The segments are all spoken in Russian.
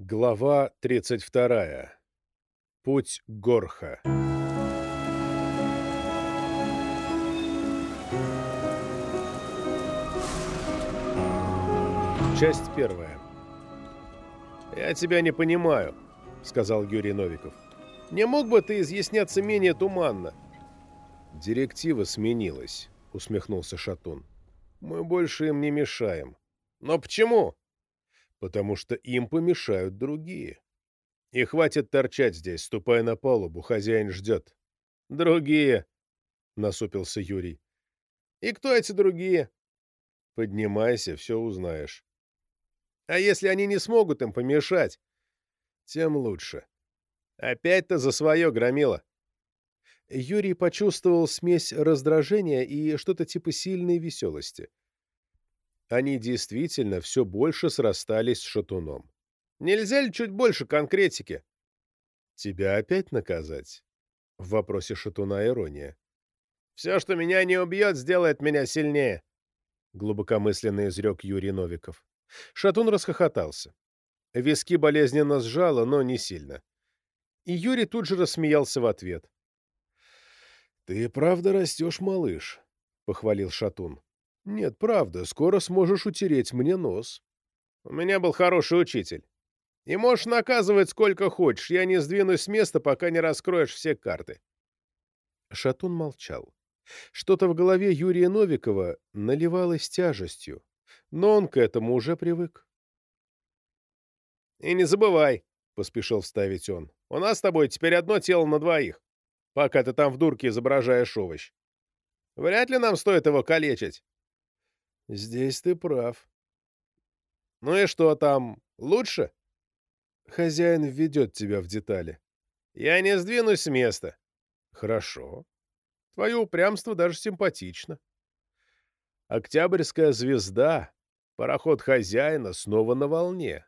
Глава 32. Путь Горха. Часть первая. «Я тебя не понимаю», — сказал Юрий Новиков. «Не мог бы ты изъясняться менее туманно?» «Директива сменилась», — усмехнулся Шатун. «Мы больше им не мешаем». «Но почему?» «Потому что им помешают другие. И хватит торчать здесь, ступая на палубу, хозяин ждет». «Другие», — насупился Юрий. «И кто эти другие?» «Поднимайся, все узнаешь». «А если они не смогут им помешать?» «Тем лучше». «Опять-то за свое громило». Юрий почувствовал смесь раздражения и что-то типа сильной веселости. Они действительно все больше срастались с шатуном. «Нельзя ли чуть больше конкретики?» «Тебя опять наказать?» В вопросе шатуна ирония. «Все, что меня не убьет, сделает меня сильнее», — глубокомысленно изрек Юрий Новиков. Шатун расхохотался. Виски болезненно сжало, но не сильно. И Юрий тут же рассмеялся в ответ. «Ты правда растешь, малыш», — похвалил Шатун. «Нет, правда, скоро сможешь утереть мне нос». «У меня был хороший учитель. И можешь наказывать сколько хочешь, я не сдвинусь с места, пока не раскроешь все карты». Шатун молчал. Что-то в голове Юрия Новикова наливалось тяжестью, но он к этому уже привык. «И не забывай», — поспешил вставить он, — «у нас с тобой теперь одно тело на двоих, пока ты там в дурке изображаешь овощ. Вряд ли нам стоит его калечить». «Здесь ты прав». «Ну и что там, лучше?» «Хозяин введет тебя в детали». «Я не сдвинусь с места». «Хорошо. Твое упрямство даже симпатично». Октябрьская звезда, пароход хозяина, снова на волне.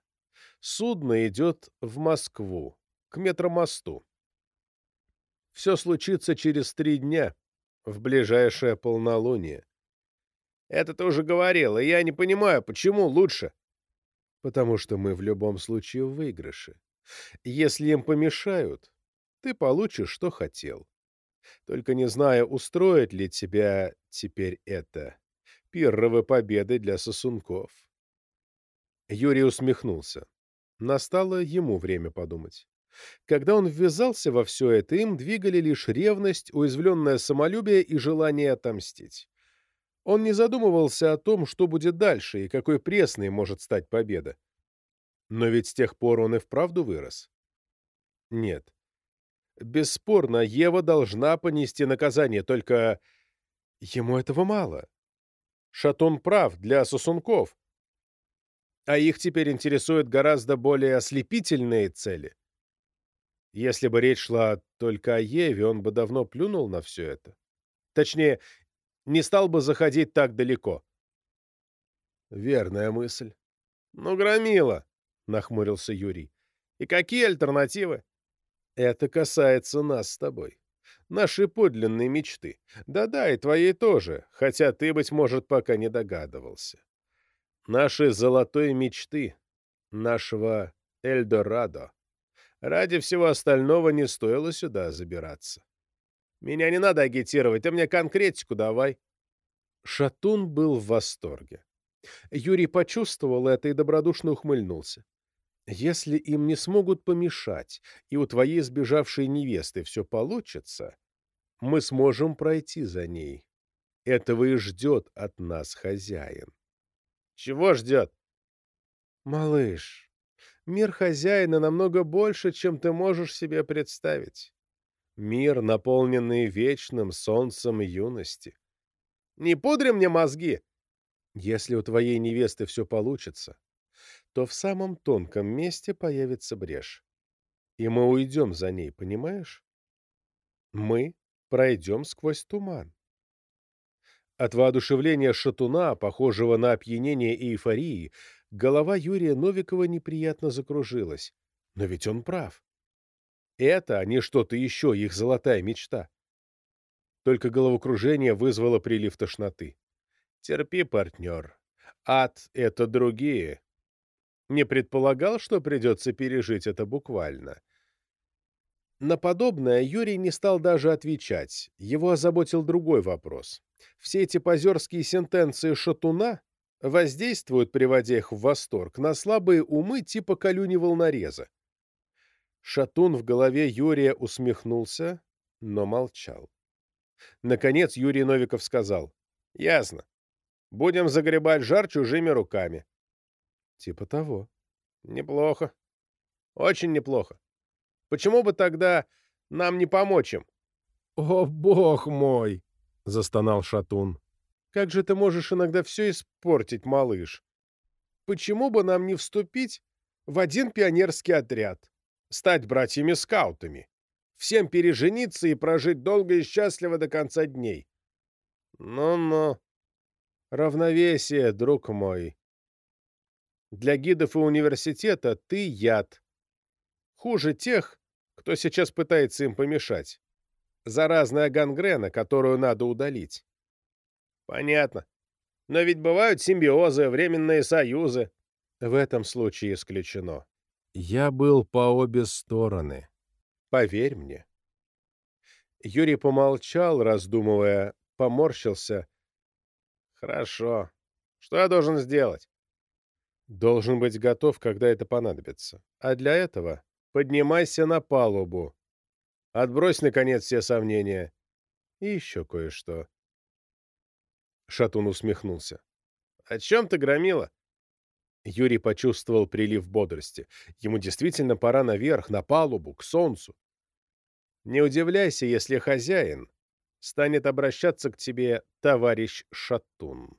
Судно идет в Москву, к метромосту. Все случится через три дня, в ближайшее полнолуние. Это ты уже говорил, и я не понимаю, почему лучше. Потому что мы в любом случае в выигрыше. Если им помешают, ты получишь, что хотел. Только не знаю, устроит ли тебя теперь это. Пирровы победы для сосунков. Юрий усмехнулся. Настало ему время подумать. Когда он ввязался во все это, им двигали лишь ревность, уязвленное самолюбие и желание отомстить. Он не задумывался о том, что будет дальше и какой пресной может стать победа. Но ведь с тех пор он и вправду вырос. Нет. Бесспорно, Ева должна понести наказание, только ему этого мало. Шатун прав для сосунков. А их теперь интересуют гораздо более ослепительные цели. Если бы речь шла только о Еве, он бы давно плюнул на все это. Точнее, не стал бы заходить так далеко. Верная мысль. Ну, громила, нахмурился Юрий. И какие альтернативы? Это касается нас с тобой. Наши подлинные мечты. Да-да, и твоей тоже, хотя ты, быть может, пока не догадывался. Наши золотой мечты, нашего Эльдорадо. Ради всего остального не стоило сюда забираться. Меня не надо агитировать, ты мне конкретику давай. Шатун был в восторге. Юрий почувствовал это и добродушно ухмыльнулся. Если им не смогут помешать, и у твоей сбежавшей невесты все получится, мы сможем пройти за ней. Этого и ждет от нас хозяин. Чего ждет? Малыш, мир хозяина намного больше, чем ты можешь себе представить. Мир, наполненный вечным солнцем юности. Не пудри мне мозги! Если у твоей невесты все получится, то в самом тонком месте появится брешь. И мы уйдем за ней, понимаешь? Мы пройдем сквозь туман. От воодушевления шатуна, похожего на опьянение и эйфории, голова Юрия Новикова неприятно закружилась. Но ведь он прав. Это, а не что-то еще, их золотая мечта. Только головокружение вызвало прилив тошноты. Терпи, партнер. Ад — это другие. Не предполагал, что придется пережить это буквально. На подобное Юрий не стал даже отвечать. Его озаботил другой вопрос. Все эти позерские сентенции шатуна воздействуют, приводя их в восторг, на слабые умы типа колюни волнореза. Шатун в голове Юрия усмехнулся, но молчал. Наконец Юрий Новиков сказал. «Ясно. Будем загребать жар чужими руками». «Типа того». «Неплохо. Очень неплохо. Почему бы тогда нам не помочь им?» «О, бог мой!» — застонал Шатун. «Как же ты можешь иногда все испортить, малыш? Почему бы нам не вступить в один пионерский отряд, стать братьями-скаутами, всем пережениться и прожить долго и счастливо до конца дней?» «Ну-ну. Равновесие, друг мой. Для гидов и университета ты яд. Хуже тех, кто сейчас пытается им помешать. Заразная гангрена, которую надо удалить. Понятно. Но ведь бывают симбиозы, временные союзы. В этом случае исключено. Я был по обе стороны. Поверь мне. Юрий помолчал, раздумывая, поморщился. Хорошо. Что я должен сделать? Должен быть готов, когда это понадобится. А для этого поднимайся на палубу. Отбрось, наконец, все сомнения. И еще кое-что. Шатун усмехнулся. — О чем ты громила? Юрий почувствовал прилив бодрости. Ему действительно пора наверх, на палубу, к солнцу. Не удивляйся, если хозяин станет обращаться к тебе товарищ Шатун.